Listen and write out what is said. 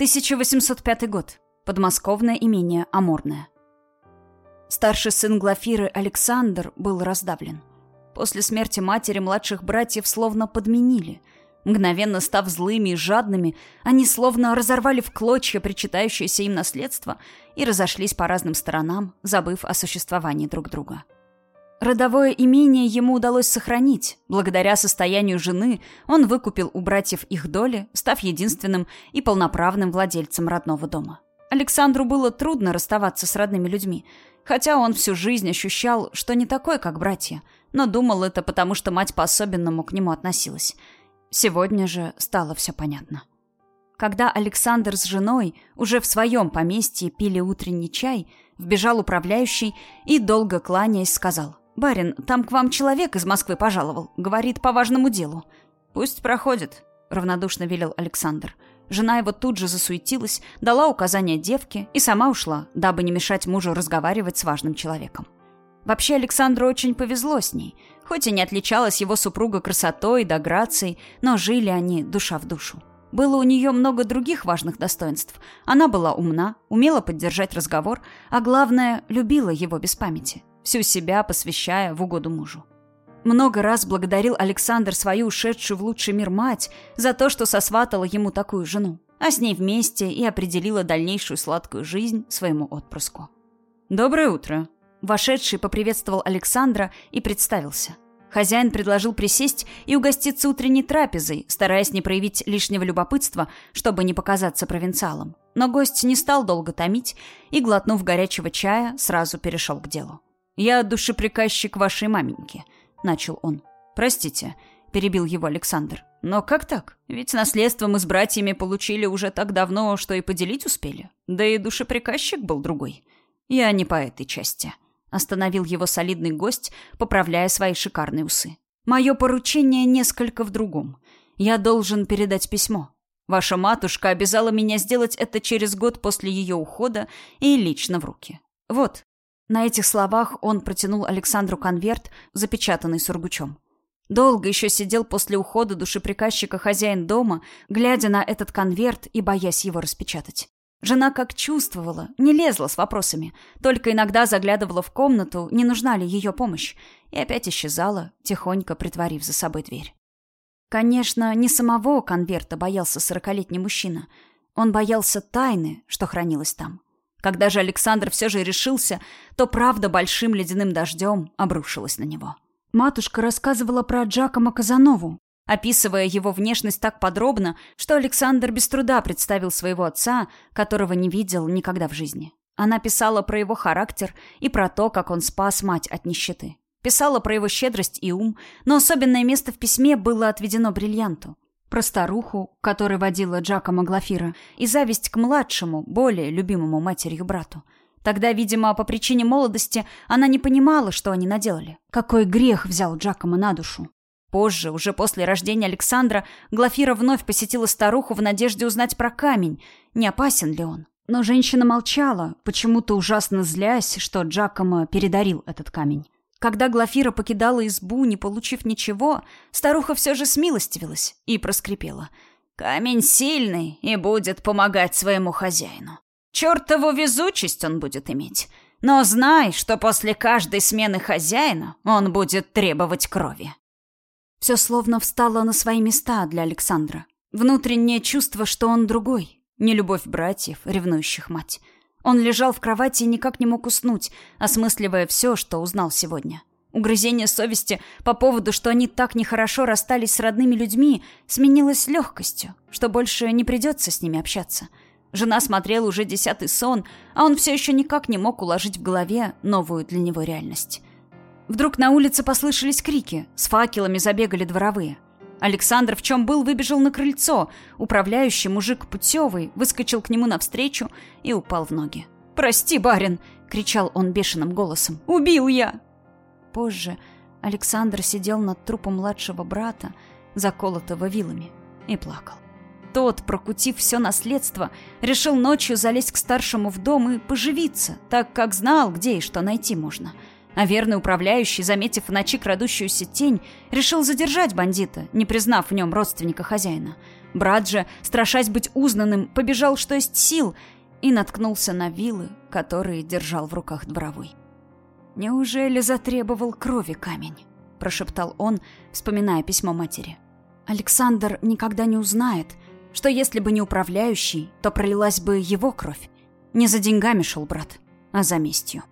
1805 год. Подмосковное имение Амурное. Старший сын Глафиры Александр был раздавлен. После смерти матери младших братьев словно подменили. Мгновенно став злыми и жадными, они словно разорвали в клочья причитающееся им наследство и разошлись по разным сторонам, забыв о существовании друг друга. Родовое имение ему удалось сохранить. Благодаря состоянию жены он выкупил у братьев их доли, став единственным и полноправным владельцем родного дома. Александру было трудно расставаться с родными людьми, хотя он всю жизнь ощущал, что не такой, как братья, но думал это потому, что мать по-особенному к нему относилась. Сегодня же стало все понятно. Когда Александр с женой уже в своем поместье пили утренний чай, вбежал управляющий и, долго кланяясь, сказал «Барин, там к вам человек из Москвы пожаловал. Говорит, по важному делу». «Пусть проходит», — равнодушно велел Александр. Жена его тут же засуетилась, дала указания девке и сама ушла, дабы не мешать мужу разговаривать с важным человеком. Вообще Александру очень повезло с ней. Хоть и не отличалась его супруга красотой да грацией, но жили они душа в душу. Было у нее много других важных достоинств. Она была умна, умела поддержать разговор, а главное, любила его без памяти всю себя посвящая в угоду мужу. Много раз благодарил Александр свою ушедшую в лучший мир мать за то, что сосватала ему такую жену, а с ней вместе и определила дальнейшую сладкую жизнь своему отпрыску. «Доброе утро!» Вошедший поприветствовал Александра и представился. Хозяин предложил присесть и угоститься утренней трапезой, стараясь не проявить лишнего любопытства, чтобы не показаться провинциалом. Но гость не стал долго томить и, глотнув горячего чая, сразу перешел к делу. «Я душеприказчик вашей маменьки», — начал он. «Простите», — перебил его Александр. «Но как так? Ведь наследство мы с братьями получили уже так давно, что и поделить успели. Да и душеприказчик был другой. Я не по этой части», — остановил его солидный гость, поправляя свои шикарные усы. «Мое поручение несколько в другом. Я должен передать письмо. Ваша матушка обязала меня сделать это через год после ее ухода и лично в руки. Вот, на этих словах он протянул Александру конверт, запечатанный сургучом. Долго еще сидел после ухода душеприказчика хозяин дома, глядя на этот конверт и боясь его распечатать. Жена как чувствовала, не лезла с вопросами, только иногда заглядывала в комнату, не нужна ли ее помощь, и опять исчезала, тихонько притворив за собой дверь. Конечно, не самого конверта боялся сорокалетний мужчина. Он боялся тайны, что хранилась там. Когда же Александр все же решился, то правда большим ледяным дождем обрушилась на него. Матушка рассказывала про Джакома Казанову, описывая его внешность так подробно, что Александр без труда представил своего отца, которого не видел никогда в жизни. Она писала про его характер и про то, как он спас мать от нищеты. Писала про его щедрость и ум, но особенное место в письме было отведено бриллианту про старуху, которой водила Джакома Глафира, и зависть к младшему, более любимому матерью брату. Тогда, видимо, по причине молодости она не понимала, что они наделали. Какой грех взял Джакома на душу. Позже, уже после рождения Александра, Глафира вновь посетила старуху в надежде узнать про камень, не опасен ли он. Но женщина молчала, почему-то ужасно злясь, что Джакома передарил этот камень. Когда Глафира покидала избу, не получив ничего, старуха все же смилостивилась и проскрипела. «Камень сильный и будет помогать своему хозяину. Чертову везучесть он будет иметь. Но знай, что после каждой смены хозяина он будет требовать крови». Все словно встало на свои места для Александра. Внутреннее чувство, что он другой. Не любовь братьев, ревнующих мать. Он лежал в кровати и никак не мог уснуть, осмысливая все, что узнал сегодня. Угрызение совести по поводу, что они так нехорошо расстались с родными людьми, сменилось легкостью, что больше не придется с ними общаться. Жена смотрела уже десятый сон, а он все еще никак не мог уложить в голове новую для него реальность. Вдруг на улице послышались крики, с факелами забегали дворовые – Александр, в чем был, выбежал на крыльцо. Управляющий мужик путевый выскочил к нему навстречу и упал в ноги. «Прости, барин!» — кричал он бешеным голосом. «Убил я!» Позже Александр сидел над трупом младшего брата, заколотого вилами, и плакал. Тот, прокутив все наследство, решил ночью залезть к старшему в дом и поживиться, так как знал, где и что найти можно — а верный управляющий, заметив в ночи крадущуюся тень, решил задержать бандита, не признав в нем родственника хозяина. Брат же, страшась быть узнанным, побежал, что есть сил, и наткнулся на вилы, которые держал в руках дворовой. «Неужели затребовал крови камень?» – прошептал он, вспоминая письмо матери. «Александр никогда не узнает, что если бы не управляющий, то пролилась бы его кровь. Не за деньгами шел брат, а за местью».